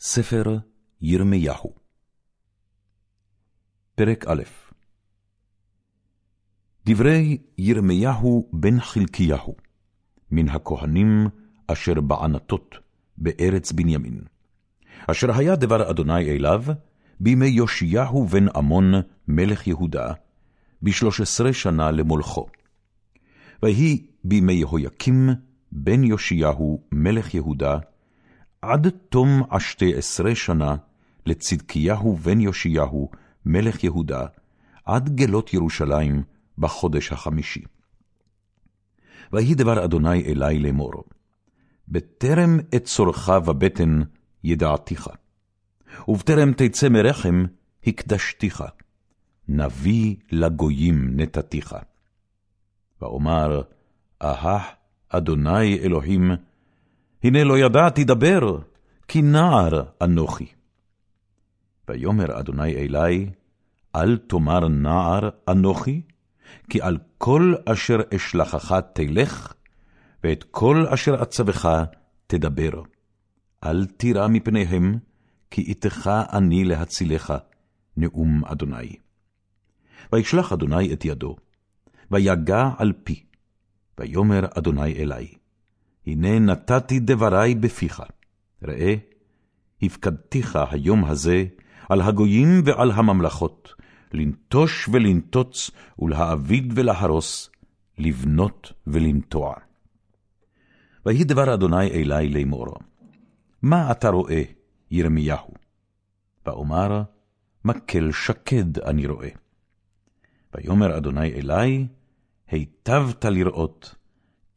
ספר ירמיהו. פרק א' דברי ירמיהו בן חלקיהו, מן הכהנים אשר בענתות בארץ בנימין, אשר היה דבר אדוני אליו בימי יאשיהו בן עמון מלך יהודה, בשלוש עשרה שנה למולכו. ויהי בימי יהויקים בן יאשיהו מלך יהודה, עד תום השתי עשרה שנה לצדקיהו בן יאשיהו, מלך יהודה, עד גלות ירושלים בחודש החמישי. ויהי דבר אדוני אלי לאמור, בטרם אצורך בבטן ידעתיך, ובטרם תצא מרחם הקדשתיך, נביא לגויים נתתיך. ואומר, אהה, אדוני אלוהים, הנה לא ידעתי דבר, כי נער אנוכי. ויאמר אדוני אלי, אל תאמר נער אנוכי, כי על כל אשר אשלחך תלך, ואת כל אשר אצבך תדבר. אל תירא מפניהם, כי איתך אני להצילך, נאום אדוני. וישלח אדוני את ידו, ויגע על פי, ויאמר אדוני אלי, הנה נתתי דברי בפיך. ראה, הפקדתיך היום הזה על הגויים ועל הממלכות, לנטוש ולנטוץ, ולהעביד ולהרוס, לבנות ולנטוע. ויהי דבר אדוני אלי לאמור, מה אתה רואה, ירמיהו? ואומר, מקל שקד אני רואה. ויאמר אדוני אלי, היטבת לראות,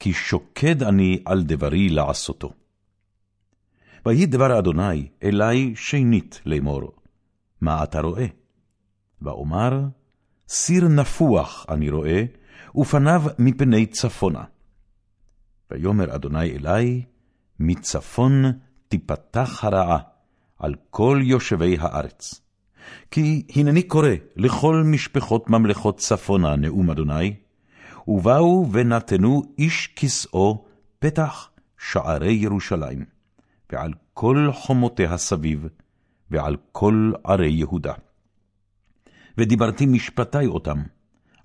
כי שוקד אני על דברי לעשותו. ויהי דבר אדוני אלי שנית לאמור, מה אתה רואה? ואומר, סיר נפוח אני רואה, ופניו מפני צפונה. ויאמר אדוני אלי, מצפון תיפתח הרעה על כל יושבי הארץ. כי הנני קורא לכל משפחות ממלכות צפונה נאום אדוני, ובאו ונתנו איש כסאו פתח שערי ירושלים, ועל כל חומותיה סביב, ועל כל ערי יהודה. ודיברתי משפטי אותם,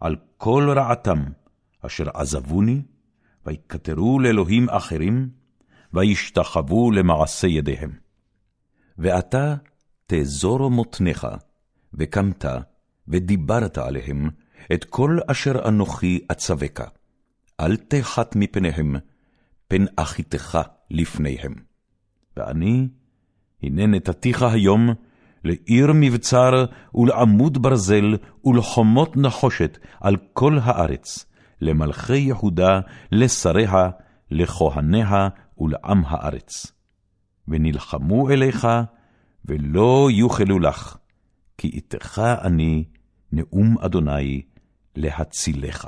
על כל רעתם, אשר עזבוני, ויקטרו לאלוהים אחרים, וישתחוו למעשה ידיהם. ואתה תאזור מותניך, וקמת, ודיברת עליהם, את כל אשר אנוכי אצווקה. אל תחת מפניהם, פן אחיתך לפניהם. ואני, הנה נתתיך היום לעיר מבצר ולעמוד ברזל ולחומות נחושת על כל הארץ, למלכי יהודה, לשריה, לכהניה ולעם הארץ. ונלחמו אליך, ולא יוכלו לך, כי איתך אני, נאום אדוני, להצילך.